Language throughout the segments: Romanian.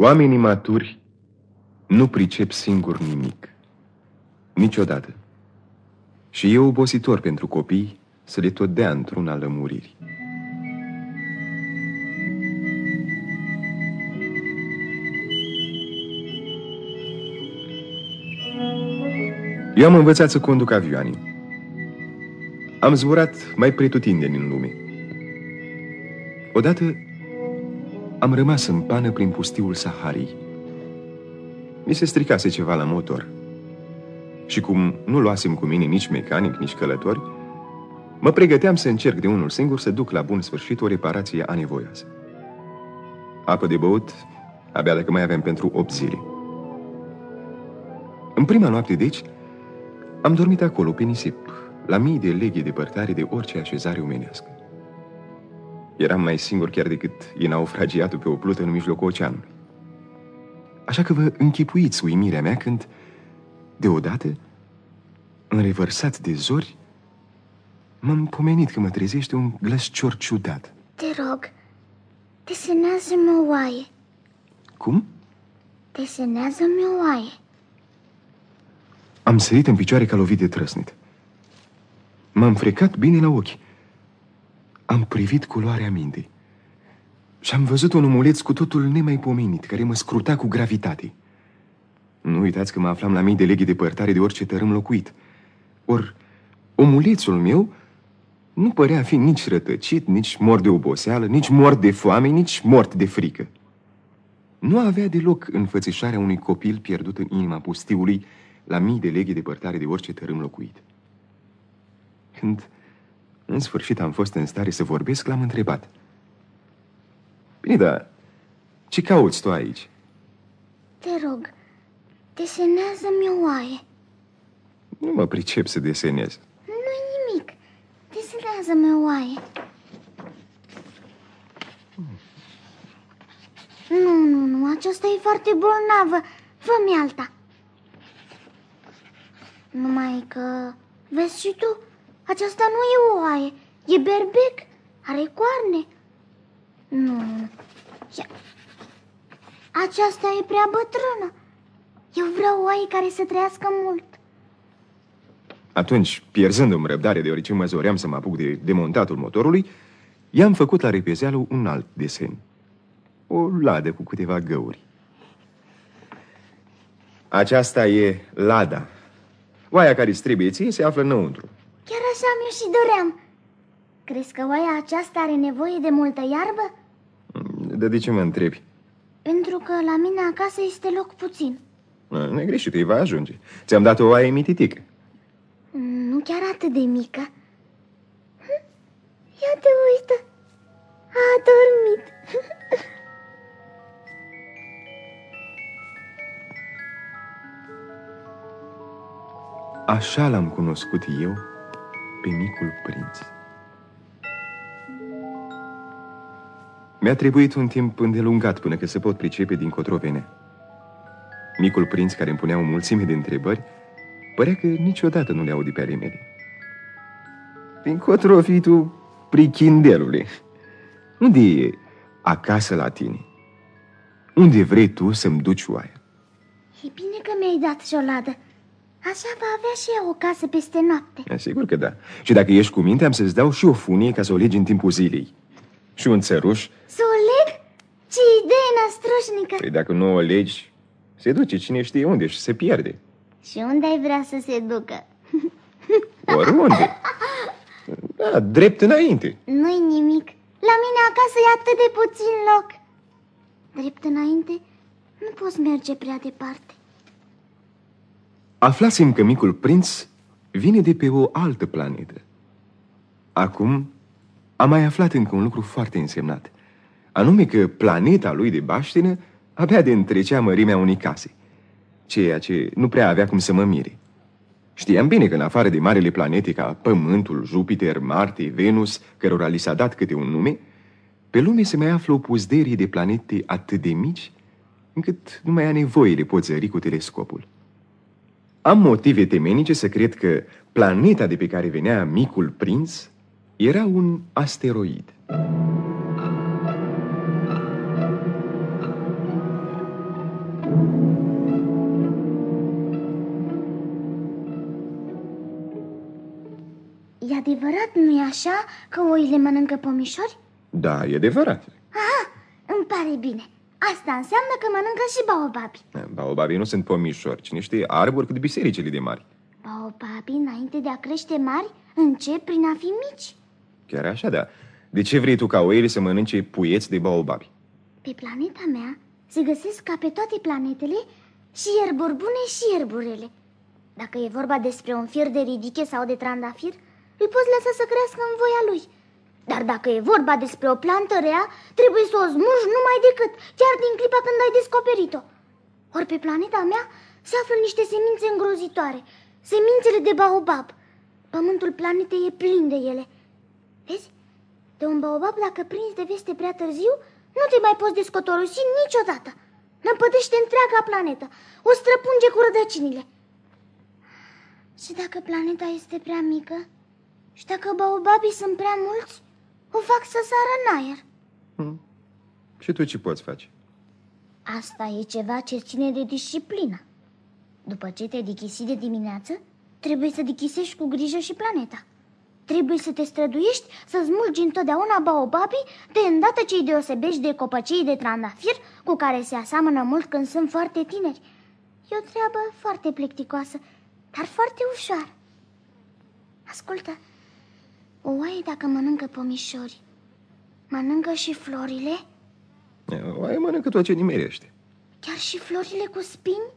Oamenii maturi nu pricep singur nimic. Niciodată. Și e obositor pentru copii să le tot dea într-una lămuriri. Eu am învățat să conduc avioane. Am zburat mai pretutindeni în lume. Odată am rămas în pană prin pustiul Saharii. Mi se stricase ceva la motor. Și cum nu luasem cu mine nici mecanic, nici călători, mă pregăteam să încerc de unul singur să duc la bun sfârșit o reparație anevoioasă. Apă de băut, abia dacă mai aveam pentru 8 zile. În prima noapte, deci, am dormit acolo, pe nisip, la mii de leghe depărtare de orice așezare omenească. Eram mai singur chiar decât e naufragiatul pe o plută în mijlocul oceanului. Așa că vă închipuiți uimirea mea când, deodată, înrevărsat de zori, m-am pomenit că mă trezește un glăscior ciudat. Te rog, desenează-mi o oaie. Cum? Desenează-mi o oaie. Am sărit în picioare ca lovit de trăsnit. M-am frecat bine la ochi. Am privit culoarea mintei. Și am văzut un omuleț cu totul nemaipomenit, care mă scruta cu gravitate. Nu uitați că mă aflam la mii de leghi depărtare de orice tărâm locuit. Or, omulețul meu nu părea fi nici rătăcit, nici mort de oboseală, nici mort de foame, nici mort de frică. Nu avea deloc înfățișarea unui copil pierdut în inima pustiului, la mii de leghi depărtare de orice tărâm locuit. Când, în sfârșit, am fost în stare să vorbesc, l-am întrebat. Bine, dar ce cauți tu aici? Te rog, desenează-mi o oaie. Nu mă pricep să desenez. Nu-i nimic. Desenează-mi o oaie. Nu, nu, nu, aceasta e foarte bolnavă. Fă-mi alta. Numai că, vezi și tu, aceasta nu e o oaie, e berbec, are coarne. Nu, nu, Ia. Aceasta e prea bătrână. Eu vreau o oaie care să trăiască mult. Atunci, pierzându-mi răbdare deoarece mă zoream să mă apuc de demontatul motorului, i-am făcut la repezeală un alt desen. O ladă cu câteva găuri. Aceasta e lada. Oaia care îți trebuie ție se află înăuntru. Chiar așa mi și doream. Crezi că oaia aceasta are nevoie de multă iarbă? De, de ce mă întrebi? Pentru că la mine acasă este loc puțin. Nu greșit, îi va ajunge. Ți-am dat o oaie mititică. Nu chiar atât de mică. Hm? Ia te uită. A dormit. Așa l-am cunoscut eu pe micul prinț. Mi-a trebuit un timp îndelungat până că se pot pricepe din cotrovene. Micul prinț care îmi punea o mulțime de întrebări, părea că niciodată nu le audi pe ale mele. Din cotrofi tu, prichindelule, unde e acasă la tine? Unde vrei tu să-mi duci oaia? E bine că mi-ai dat șoladă. Așa va avea și ea o casă peste noapte. E, sigur că da. Și dacă ești cu minte, am să-ți dau și o funie ca să o legi în timpul zilei. Și un țăruș. Să o leg? Ce idee năstrușnică! Păi dacă nu o legi, se duce cine știe unde și se pierde. Și unde ai vrea să se ducă? Oriunde. Da, drept înainte. Nu-i nimic. La mine acasă e atât de puțin loc. Drept înainte, nu poți merge prea departe. Aflasem că micul prinț vine de pe o altă planetă. Acum am mai aflat încă un lucru foarte însemnat, anume că planeta lui de baștină abia de întrecea mărimea unei case, ceea ce nu prea avea cum să mă mire. Știam bine că în afară de marele planete ca Pământul, Jupiter, Marte, Venus, cărora li s-a dat câte un nume, pe lume se mai află o puzderie de planete atât de mici, încât nu mai a nevoie de poți zări cu telescopul. Am motive temenice să cred că planeta de pe care venea micul prins era un asteroid. E adevărat, nu-i așa, că oile mănâncă pomișori? Da, e adevărat. Aha, îmi pare bine. Asta înseamnă că mănâncă și baobabi. Baobabii nu sunt pomișori, ci niște arbori cât bisericile de mari. Baobabii, înainte de a crește mari, încep prin a fi mici. Chiar așa, da. De ce vrei tu ca oile să mănânce puieți de baobabi? Pe planeta mea se găsesc ca pe toate planetele și ierburi bune și ierburele. Dacă e vorba despre un fier de ridiche sau de trandafir, îl poți lăsa să crească în voia lui. Dar dacă e vorba despre o plantă rea, trebuie să o smulgi numai decât, chiar din clipa când ai descoperit-o. Ori pe planeta mea se află niște semințe îngrozitoare, semințele de baobab. Pământul planetei e plin de ele. Vezi? De un baobab, dacă prinzi de veste prea târziu, nu te mai poți descotorosi niciodată. Năpădește întreaga planetă, o străpunge cu rădăcinile. Și dacă planeta este prea mică? Și dacă baobabii sunt prea mulți? O fac să sară în aer. Hmm. Și tu ce poți face? Asta e ceva ce ține de disciplină. După ce te-ai dichisit de dimineață, trebuie să dichisești cu grijă și planeta. Trebuie să te străduiești să smulgi întotdeauna baobabii de îndată ce îi deosebești de copăcei de trandafir cu care se aseamănă mult când sunt foarte tineri. E o treabă foarte plicticoasă, dar foarte ușoară. Ascultă, o oaie dacă mănâncă pomișori, mănâncă și florile? Oaie mănâncă tot ce nimerește. Chiar și florile cu spini?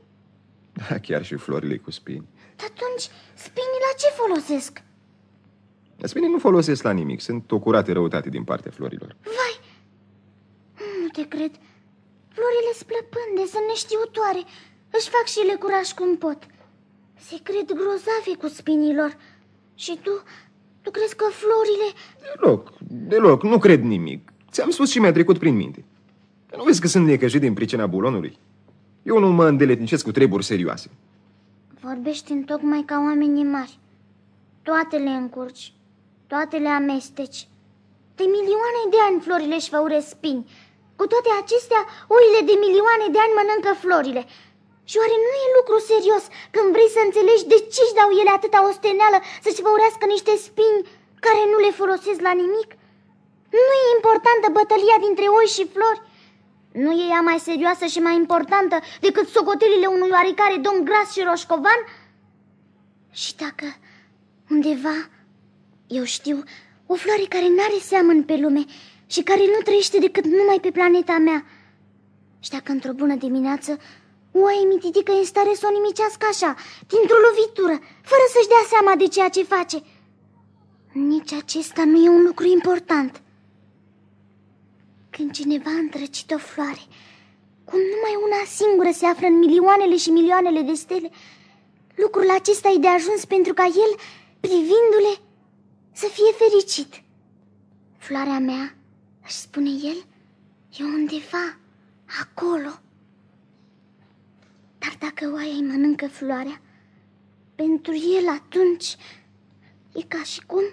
Da, chiar și florile cu spini. Atunci, spinii la ce folosesc? Spinii nu folosesc la nimic, sunt o curată răutate din partea florilor. Vai, nu te cred. Florile splăpânde, sunt neștiutoare. Își fac și ele curaj cum pot. Se cred grozave cu spinilor. Și tu, tu crezi că florile... Deloc, deloc, nu cred nimic. Ți-am spus și mi-a trecut prin minte. Nu vezi că sunt necăjit din pricina bulonului? Eu nu mă îndeletnicesc cu treburi serioase. Vorbești în tocmai ca oamenii mari. Toate le încurci, toate le amesteci. De milioane de ani florile își făuresc spini. Cu toate acestea, oile de milioane de ani mănâncă florile. Și oare nu e lucru serios când vrei să înțelegi de ce își dau ele atâta osteneală să-și făurească niște spini care nu le folosesc la nimic? Nu e importantă bătălia dintre oi și flori? Nu e ea mai serioasă și mai importantă decât socotelile unui oarecare domn gras și roșcovan? Și dacă undeva, eu știu, o floare care n-are seamăn pe lume și care nu trăiește decât numai pe planeta mea, și dacă într-o bună dimineață Oaie mititică e în stare să o nimicească așa, dintr-o lovitură, fără să-și dea seama de ceea ce face. Nici acesta nu e un lucru important. Când cineva a întrăcit o floare, cum numai una singură se află în milioanele și milioanele de stele, lucrul acesta e de ajuns pentru ca el, privindu-le, să fie fericit. Floarea mea, își spune el, e undeva, acolo. Dar dacă oaia îi mănâncă floarea, pentru el atunci e ca și cum,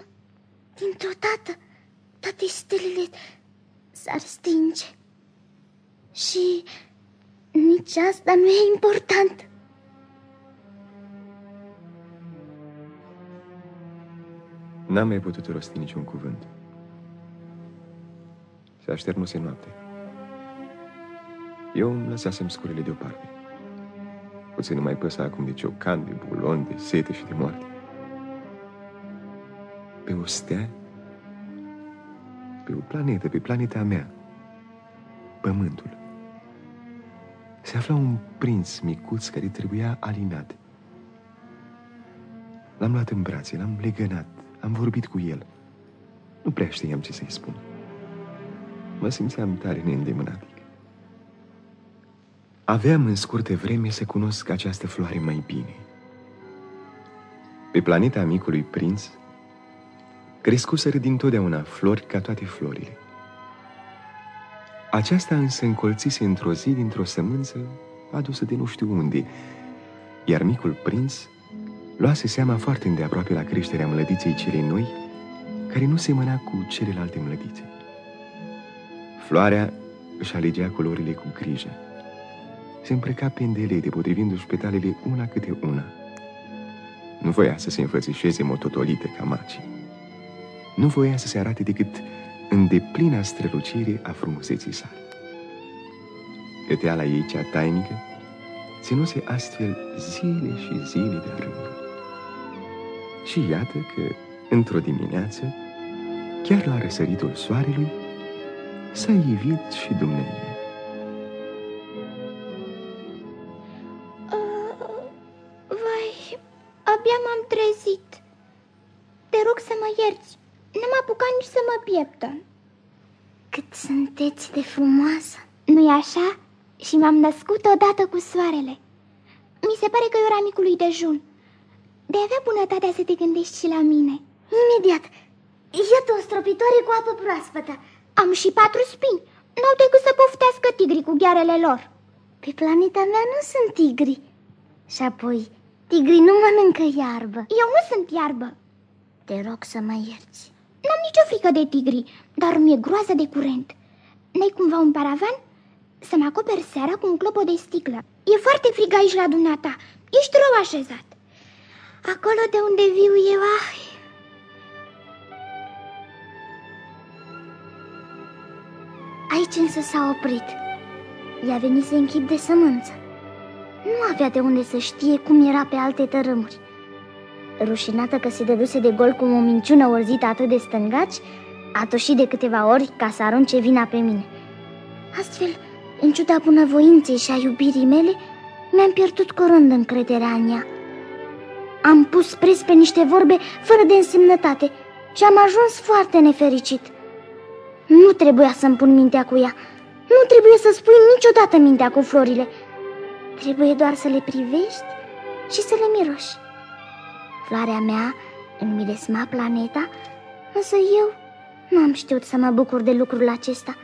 dintr-o dată, toate stelele s-ar stinge. Și nici asta nu e important. N-am mai putut rosti niciun cuvânt. Se așternuse noapte. Eu îmi lăsasem scurile deoparte. Puțin nu mai păsa acum de ciocan, de bulon, de sete și de moarte. Pe o stea, pe o planetă, pe planeta mea, Pământul, se afla un prinț micuț care trebuia alinat. L-am luat în brațe, l-am legănat, am vorbit cu el. Nu prea știam ce să-i spun. Mă simțeam tare neîndemânatic. Aveam în scurte vreme să cunosc această floare mai bine. Pe planeta micului prinț crescuseră dintotdeauna flori ca toate florile. Aceasta însă încolțise într-o zi dintr-o sămânță adusă de nu știu unde, iar micul prinț luase seama foarte îndeaproape la creșterea mlădiței celei noi, care nu semăna cu celelalte mlădițe. Floarea își alegea culorile cu grijă. Se împreca pendelete, potrivindu-și petalele una câte una. Nu voia să se înfățișeze mototolite ca macii. nu voia să se arate decât în deplina strălucire a frumuseții sale. Găteala ei cea tainică ținuse astfel zile și zile de rând. Și iată că, într-o dimineață, chiar la răsăritul soarelui, s-a ivit și Dumnezeu. Nu-i așa? Și m-am născut odată cu soarele. Mi se pare că e ora micului dejun. De avea bunătatea să te gândești și la mine. Imediat. Iată o stropitoare cu apă proaspătă. Am și patru spini. N-au decât să poftească tigrii cu ghearele lor. Pe planeta mea nu sunt tigri. Și apoi, tigrii nu mănâncă iarbă. Eu nu sunt iarbă. Te rog să mă ierți. N-am nicio frică de tigri, dar mi-e groază de curent. N-ai cumva un paravan? Să mă acoperi seara cu un clopot de sticlă. E foarte frig aici la dumneata. Ești rău așezat. Acolo de unde viu eu, ah, Aici însă s-a oprit. I-a venit să închid de sămânță. Nu avea de unde să știe cum era pe alte tărâmuri. Rușinată că se dăduse de gol cu o minciună orzită atât de stângaci, a toșit de câteva ori ca să arunce vina pe mine. Astfel, în ciuda bunăvoinței și a iubirii mele, mi-am pierdut curând încrederea în ea. Am pus pres pe niște vorbe fără de însemnătate și am ajuns foarte nefericit. Nu trebuia să-mi pun mintea cu ea. Nu trebuie să spui niciodată mintea cu florile. Trebuie doar să le privești și să le miroși. Floarea mea îmi milesma planeta, însă eu nu am știut să mă bucur de lucrul acesta.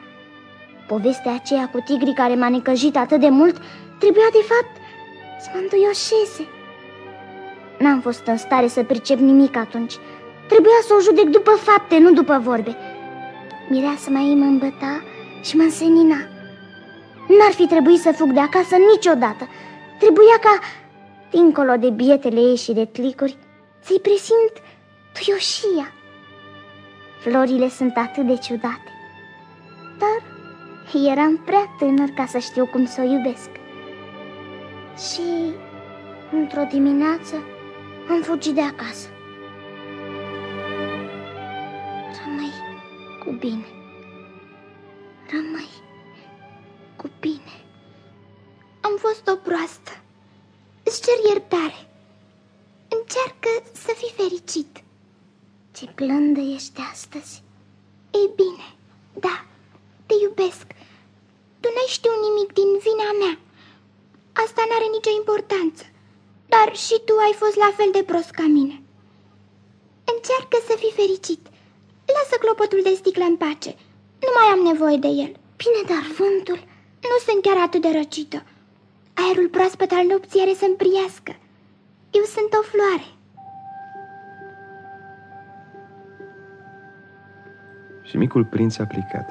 Povestea aceea cu tigrii care m-a necăjit atât de mult trebuia de fapt să mă înduioșeze. N-am fost în stare să pricep nimic atunci. Trebuia să o judec după fapte, nu după vorbe. Mireasa ei mă îmbăta și mă însenina. N-ar fi trebuit să fug de acasă niciodată. Trebuia ca, dincolo de bietele ei și de tlicuri, să-i presimt tuioșia. Florile sunt atât de ciudate. Dar eram prea tânăr ca să știu cum să o iubesc. Și într-o dimineață am fugit de acasă. Rămâi cu bine. Rămâi ai fost la fel de prost ca mine. Încearcă să fii fericit. Lasă clopotul de sticlă în pace. Nu mai am nevoie de el. Bine, dar vântul... Nu sunt chiar atât de răcită. Aerul proaspăt al nopții are să-mi priască. Eu sunt o floare. Și micul prinț a plecat.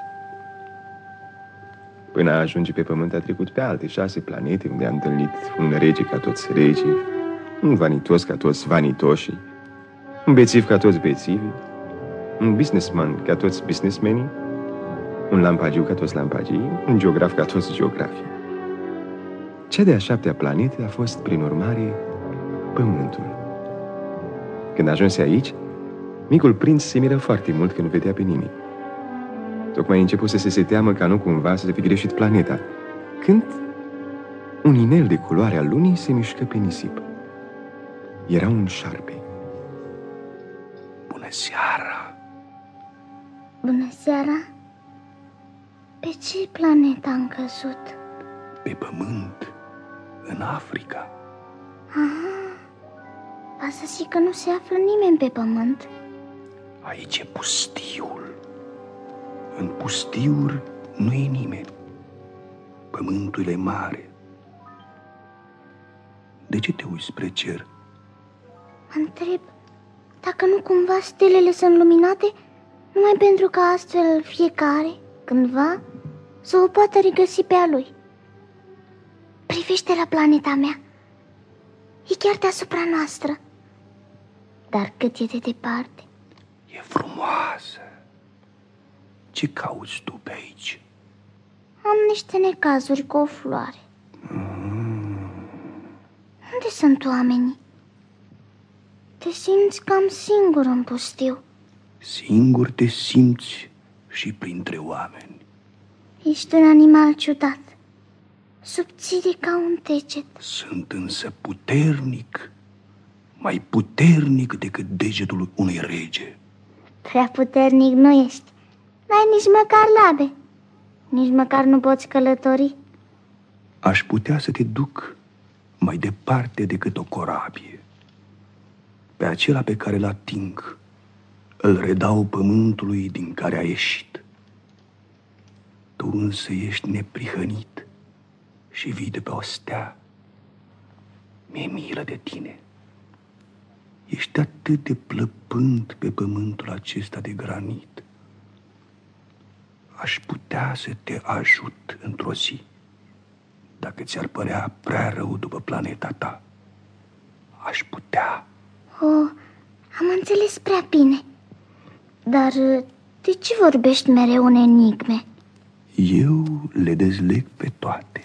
Până a ajunge pe pământ a trecut pe alte șase planete unde a întâlnit un rege ca toți regii, un vanitos ca toți vanitoșii, un bețiv ca toți bețivii, un businessman ca toți businessmenii, un lampagiu ca toți lampagii, un geograf ca toți geografii. Cea de-a șaptea planetă a fost, prin urmare, Pământul. Când ajunse aici, micul prinț se miră foarte mult că nu vedea pe nimeni. Tocmai început să se teamă ca nu cumva să se fi greșit planeta, când un inel de culoare al lunii se mișcă pe nisip. Era un șarpe. Bună seara! Bună seara! Pe ce planetă am căzut? Pe pământ, în Africa. Aha, asta zic că nu se află nimeni pe pământ. Aici e pustiul. În pustiuri nu e nimeni. Pământul e mare. De ce te uiți spre cer? Mă întreb dacă nu cumva stelele sunt luminate numai pentru că astfel fiecare, cândva, să o poată regăsi pe a lui. Privește la planeta mea. E chiar deasupra noastră. Dar cât e de departe? E frumoasă. Ce cauți tu pe aici? Am niște necazuri cu o floare. Unde sunt oamenii? Te simți cam singur în pustiu. Singur te simți și printre oameni. Ești un animal ciudat, subțire ca un deget. Sunt însă puternic, mai puternic decât degetul unui rege. Prea puternic nu ești. N-ai nici măcar labe. Nici măcar nu poți călători. Aș putea să te duc mai departe decât o corabie. Pe acela pe care îl ating, îl redau pământului din care a ieșit. Tu însă ești neprihănit și vii de pe o stea. Mi-e milă de tine. Ești atât de plăpând pe pământul acesta de granit. Aș putea să te ajut într-o zi, dacă ți-ar părea prea rău după planeta ta. Aș putea. Oh, am înțeles prea bine. Dar de ce vorbești mereu în enigme? Eu le dezleg pe toate.